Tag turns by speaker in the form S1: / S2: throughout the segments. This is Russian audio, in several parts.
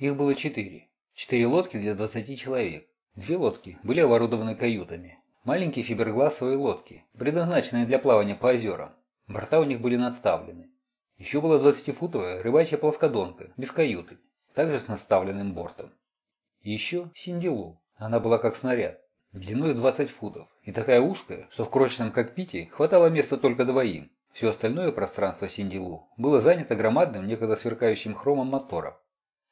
S1: Их было четыре. Четыре лодки для 20 человек. Две лодки были оборудованы каютами. Маленькие фибергласовые лодки, предназначенные для плавания по озерам. Борта у них были надставлены. Еще была 20-футовая рыбачья плоскодонка, без каюты, также с надставленным бортом. И еще Синдилу. Она была как снаряд, длиной 20 футов, и такая узкая, что в крошечном кокпите хватало места только двоим. Все остальное пространство Синдилу было занято громадным, некогда сверкающим хромом мотором.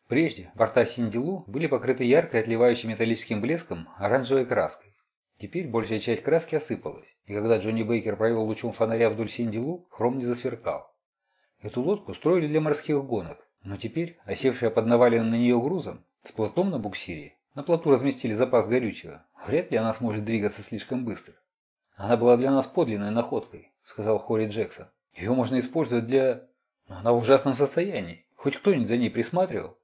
S1: Прежде борта Синдилу были покрыты яркой, отливающей металлическим блеском оранжевой краской. Теперь большая часть краски осыпалась, и когда Джонни Бейкер провел лучом фонаря вдоль Синдилу, хром не засверкал. Эту лодку строили для морских гонок, но теперь, осевшая под наваленным на нее грузом, с плотом на буксире, на плоту разместили запас горючего, вряд ли она сможет двигаться слишком быстро. «Она была для нас подлинной находкой», — сказал Хори Джексон. «Ее можно использовать для... Но она в ужасном состоянии. Хоть кто-нибудь за ней присматривал?»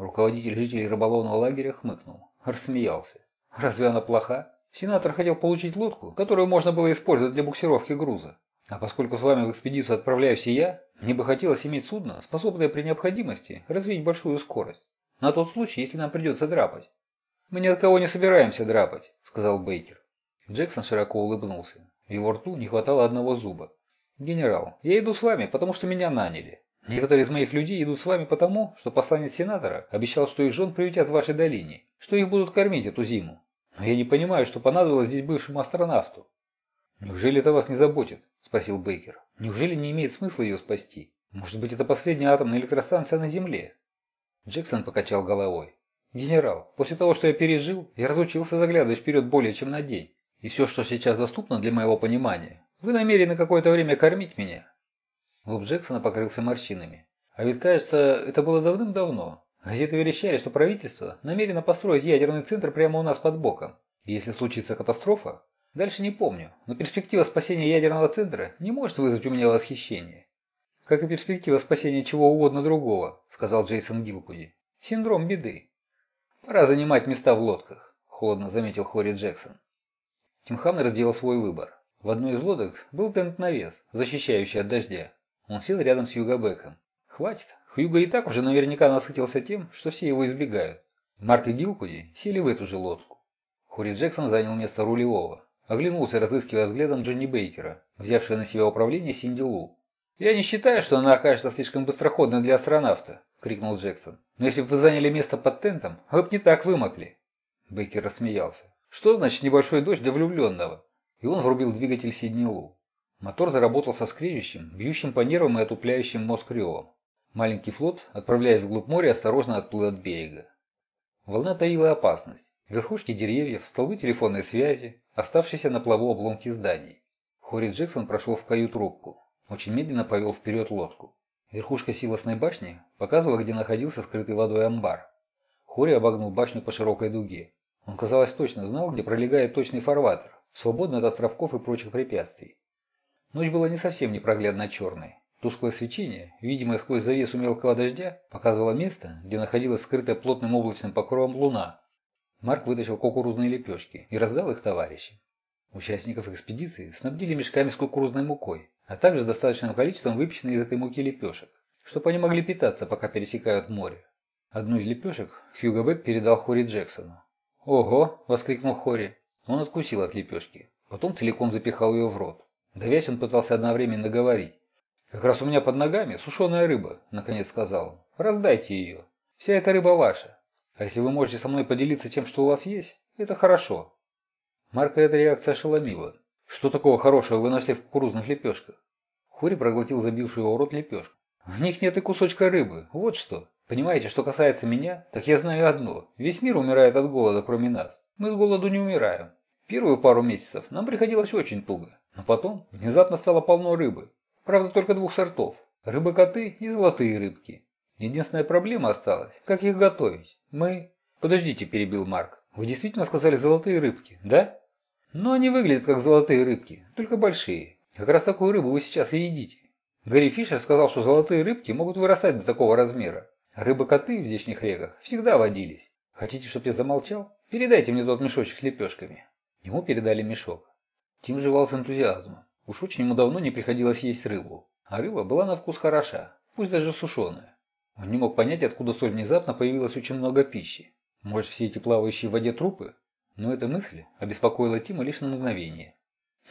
S1: Руководитель жителей рыболовного лагеря хмыкнул, рассмеялся. «Разве она плоха? Сенатор хотел получить лодку, которую можно было использовать для буксировки груза. А поскольку с вами в экспедицию отправляюсь и я, мне бы хотелось иметь судно, способное при необходимости развить большую скорость. На тот случай, если нам придется драпать». «Мы ни от кого не собираемся драпать», — сказал Бейкер. Джексон широко улыбнулся. В его рту не хватало одного зуба. «Генерал, я иду с вами, потому что меня наняли. Некоторые из моих людей идут с вами потому, что посланец сенатора обещал, что их жен приютят в вашей долине, что их будут кормить эту зиму. Но я не понимаю, что понадобилось здесь бывшему астронавту. «Неужели это вас не заботит?» – спросил Бейкер. «Неужели не имеет смысла ее спасти? Может быть, это последняя атомная электростанция на Земле?» Джексон покачал головой. «Генерал, после того, что я пережил, я разучился заглядывать вперед более чем на день. И все, что сейчас доступно для моего понимания, вы намерены какое-то время кормить меня, Лоб Джексона покрылся морщинами. А ведь, кажется, это было давным-давно. Газеты верещали, что правительство намерено построить ядерный центр прямо у нас под боком. Если случится катастрофа, дальше не помню, но перспектива спасения ядерного центра не может вызвать у меня восхищение. Как и перспектива спасения чего угодно другого, сказал Джейсон Гилкуди. Синдром беды. Пора занимать места в лодках, холодно заметил Хори Джексон. Тим Хамнер сделал свой выбор. В одной из лодок был тент-навес, защищающий от дождя. Он сел рядом с Югобеком. Хватит, Хьюго и так уже наверняка насытился тем, что все его избегают. Марк и Гилкуди сели в эту же лодку. Хори Джексон занял место рулевого. Оглянулся, разыскивая взглядом Джонни Бейкера, взявшего на себя управление Синди Лу. «Я не считаю, что она окажется слишком быстроходной для астронавта», — крикнул Джексон. «Но если бы вы заняли место под тентом, вы бы не так вымокли». Бейкер рассмеялся. «Что значит небольшой дождь для влюбленного?» И он врубил двигатель Сидни Лу. Мотор заработал со скрежещим, бьющим по нервам и отупляющим мозг ревом. Маленький флот, отправляясь вглубь моря, осторожно отплыл от берега. Волна таила опасность. Верхушки деревьев, столбы телефонной связи, оставшиеся на плаву обломки зданий. Хори Джексон прошел в кают-рубку. Очень медленно повел вперед лодку. Верхушка силосной башни показывала, где находился скрытый водой амбар. Хори обогнул башню по широкой дуге. Он, казалось, точно знал, где пролегает точный фарватер, свободный от островков и прочих препятствий. Ночь была не совсем непроглядно черной. Тусклое свечение, видимое сквозь завесу мелкого дождя, показывало место, где находилась скрытая плотным облачным покровом луна. Марк вытащил кукурузные лепешки и раздал их товарищам. Участников экспедиции снабдили мешками с кукурузной мукой, а также достаточным количеством выпеченных из этой муки лепешек, чтобы они могли питаться, пока пересекают море. Одну из лепешек Хьюго Бек передал Хори Джексону. «Ого!» – воскликнул Хори. Он откусил от лепешки, потом целиком запихал ее в рот. Давясь, он пытался одновременно говорить. «Как раз у меня под ногами сушеная рыба», — наконец сказал. «Раздайте ее. Вся эта рыба ваша. А если вы можете со мной поделиться тем, что у вас есть, это хорошо». Марка эта реакция ошеломила. «Что такого хорошего вы нашли в кукурузных лепешках?» Хури проглотил забившую его рот лепешку. «В них нет и кусочка рыбы. Вот что. Понимаете, что касается меня, так я знаю одно. Весь мир умирает от голода, кроме нас. Мы с голоду не умираем. Первую пару месяцев нам приходилось очень туго. Но потом внезапно стало полно рыбы. Правда, только двух сортов. Рыбы-коты и золотые рыбки. Единственная проблема осталась, как их готовить. Мы... Подождите, перебил Марк. Вы действительно сказали золотые рыбки, да? Но они выглядят как золотые рыбки, только большие. Как раз такую рыбу вы сейчас и едите. Гарри Фишер сказал, что золотые рыбки могут вырастать до такого размера. Рыбы-коты в здешних реках всегда водились. Хотите, чтобы я замолчал? Передайте мне тот мешочек с лепешками. Ему передали мешок. Тим жевал с энтузиазмом. Уж очень ему давно не приходилось есть рыбу. А рыба была на вкус хороша, пусть даже сушеная. Он не мог понять, откуда столь внезапно появилось очень много пищи. Может, все эти плавающие в воде трупы? Но эта мысль обеспокоила Тима лишь на мгновение.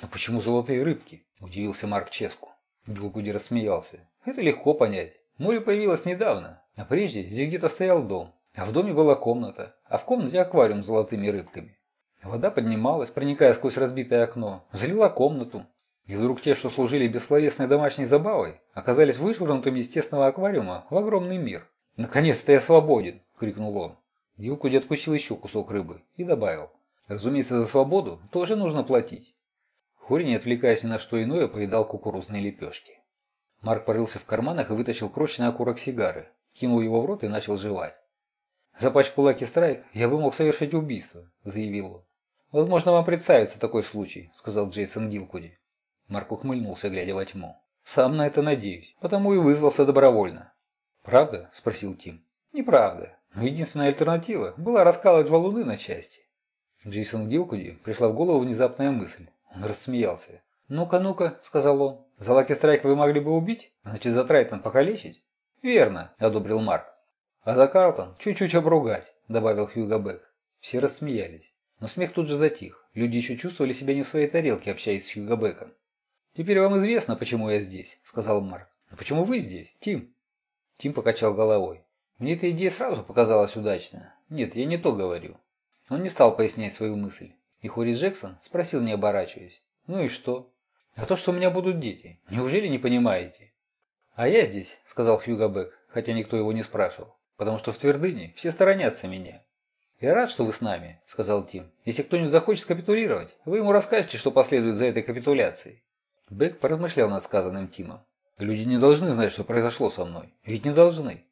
S1: «Но почему золотые рыбки?» – удивился Марк Ческу. Гилгуди рассмеялся. «Это легко понять. Море появилось недавно, а прежде здесь где-то стоял дом, а в доме была комната, а в комнате аквариум с золотыми рыбками. Вода поднималась, проникая сквозь разбитое окно, залила комнату. И вдруг те, что служили бессловесной домашней забавой, оказались вышвырнутыми из тесного аквариума в огромный мир. «Наконец-то я свободен!» – крикнул он. Дилкуди откусил еще кусок рыбы и добавил. «Разумеется, за свободу тоже нужно платить». Хори, не отвлекаясь ни на что иное, поедал кукурузные лепешки. Марк порылся в карманах и вытащил крошечный окурок сигары, кинул его в рот и начал жевать. «За пачку Лаки Страйк я бы мог совершить убийство», – заявил он. «Возможно, вам представится такой случай», – сказал Джейсон Гилкуди. Марк ухмыльнулся, глядя во тьму. «Сам на это надеюсь, потому и вызвался добровольно». «Правда?» – спросил Тим. «Неправда. Но единственная альтернатива была раскалывать валуны на части». Джейсону Гилкуди пришла в голову внезапная мысль. Он рассмеялся. «Ну-ка, ну-ка», — сказал он. «За Лаки Страйк вы могли бы убить? Значит, за Трайтон покалечить?» «Верно», — одобрил Марк. «А за Карлтон чуть-чуть обругать», — добавил Хьюго Бек. Все рассмеялись. Но смех тут же затих. Люди еще чувствовали себя не в своей тарелке, общаясь с Хьюго Беком. «Теперь вам известно, почему я здесь», — сказал Марк. «Но почему вы здесь, Тим?» Тим покачал головой. «Мне эта идея сразу показалась удачной. Нет, я не то говорю». Он не стал пояснять свою мысль. И Хорис Джексон спросил, не оборачиваясь. «Ну и что?» «А то, что у меня будут дети. Неужели не понимаете?» «А я здесь», — сказал Хьюго Бек, хотя никто его не спрашивал. «Потому что в Твердыне все сторонятся меня». «Я рад, что вы с нами», — сказал Тим. «Если кто-нибудь захочет капитулировать, вы ему расскажете, что последует за этой капитуляцией». Бек поразмышлял над сказанным Тимом. «Люди не должны знать, что произошло со мной. Ведь не должны».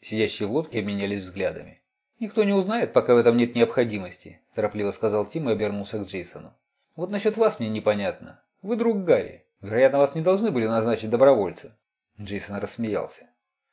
S1: Сидящие в лодке обменялись взглядами. «Никто не узнает, пока в этом нет необходимости», – торопливо сказал Тим и обернулся к Джейсону. «Вот насчет вас мне непонятно. Вы друг Гарри. Вероятно, вас не должны были назначить добровольцем». Джейсон рассмеялся.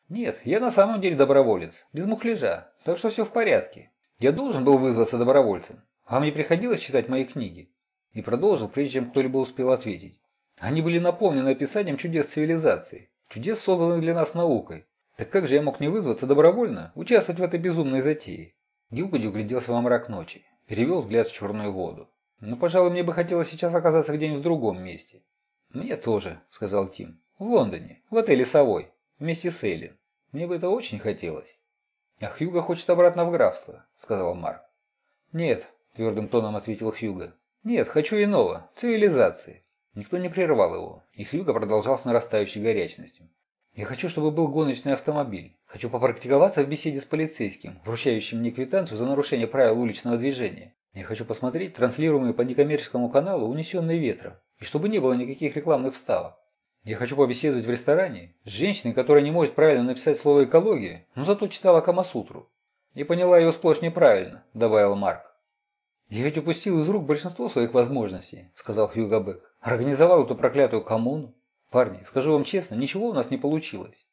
S1: «Нет, я на самом деле доброволец, без мухляжа, так что все в порядке. Я должен был вызваться добровольцем. Вам не приходилось читать мои книги?» И продолжил, прежде чем кто-либо успел ответить. «Они были наполнены описанием чудес цивилизации, чудес, созданных для нас наукой, так как же я мог не вызваться добровольно, участвовать в этой безумной затее? Гилгуди угляделся во мрак ночи, перевел взгляд в черную воду. «Ну, пожалуй, мне бы хотелось сейчас оказаться где-нибудь в другом месте». «Мне тоже», — сказал Тим. «В Лондоне, в отеле «Совой», вместе с Эйлин. Мне бы это очень хотелось». «А Хьюго хочет обратно в графство», — сказал Марк. «Нет», — твердым тоном ответил Хьюго. «Нет, хочу иного, цивилизации». Никто не прервал его, и Хьюго продолжал с нарастающей горячностью. Я хочу, чтобы был гоночный автомобиль. Хочу попрактиковаться в беседе с полицейским, вручающим мне квитанцию за нарушение правил уличного движения. Я хочу посмотреть транслируемые по некоммерческому каналу «Унесенные ветром», и чтобы не было никаких рекламных вставок. Я хочу побеседовать в ресторане с женщиной, которая не может правильно написать слово «экология», но зато читала Камасутру. И поняла ее сплошь неправильно, добавил Марк. «Я ведь упустил из рук большинство своих возможностей», – сказал Хьюго Бек. «Организовал эту проклятую коммуну, «Парни, скажу вам честно, ничего у нас не получилось».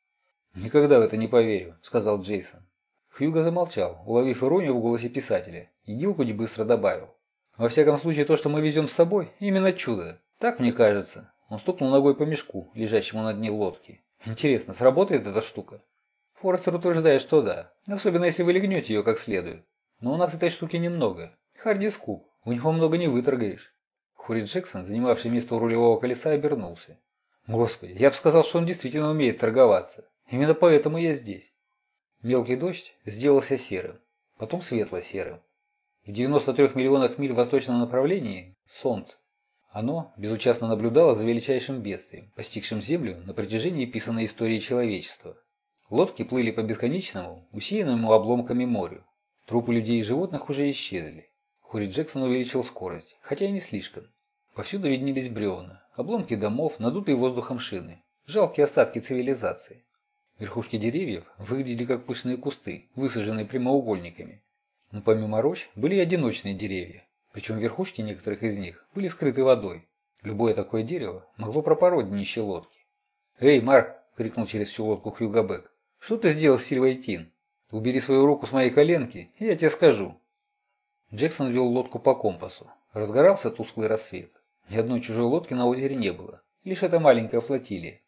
S1: «Никогда в это не поверю», – сказал Джейсон. Хьюго замолчал, уловив иронию в голосе писателя, и Гилкуди быстро добавил. «Во всяком случае, то, что мы везем с собой, именно чудо. Так мне кажется». Он стукнул ногой по мешку, лежащему на дне лодки. «Интересно, сработает эта штука?» Форестер утверждает, что да, особенно если вы легнете ее как следует. Но у нас этой штуки немного. Харди скуп, у него много не выторгаешь. Хури Джексон, занимавший место у рулевого колеса, обернулся. Господи, я бы сказал, что он действительно умеет торговаться. Именно поэтому я здесь. Мелкий дождь сделался серым, потом светло-серым. В 93 миллионах миль в восточном направлении – Солнце. Оно безучастно наблюдало за величайшим бедствием, постигшим Землю на протяжении писанной истории человечества. Лодки плыли по бесконечному, усеянному обломками морю. Трупы людей и животных уже исчезли. Хури Джексон увеличил скорость, хотя и не слишком. Повсюду виднелись бревна, обломки домов, надутые воздухом шины, жалкие остатки цивилизации. Верхушки деревьев выглядели как пышные кусты, высаженные прямоугольниками. Но помимо рощ были и одиночные деревья, причем верхушки некоторых из них были скрыты водой. Любое такое дерево могло пропороть днище лодки. «Эй, Марк!» – крикнул через всю лодку Хьюгабек. «Что ты сделал с Сильвой Тин? Убери свою руку с моей коленки, и я тебе скажу». Джексон вел лодку по компасу. Разгорался тусклый рассвет. Ни одной чужой лодки на озере не было, лишь эта маленькая флотилия.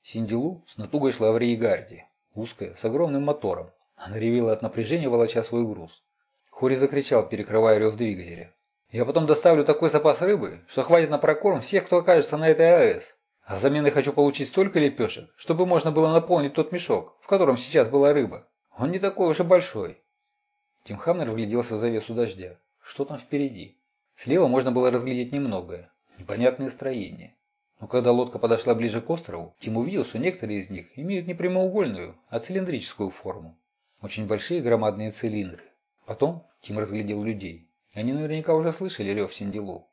S1: Синдилу с натугой шла в Рейгарде. узкая, с огромным мотором. Она ревела от напряжения, волоча свой груз. Хори закричал, перекрывая рев двигателя. «Я потом доставлю такой запас рыбы, что хватит на прокорм всех, кто окажется на этой АЭС. А взамен я хочу получить столько лепешек, чтобы можно было наполнить тот мешок, в котором сейчас была рыба. Он не такой уж и большой». Тим Хамнер вгляделся в завесу дождя. Что там впереди? Слева можно было разглядеть немногое. Непонятные строения. Но когда лодка подошла ближе к острову, Тим увидел, что некоторые из них имеют не прямоугольную, а цилиндрическую форму. Очень большие громадные цилиндры. Потом Тим разглядел людей. Они наверняка уже слышали рев Синдилу.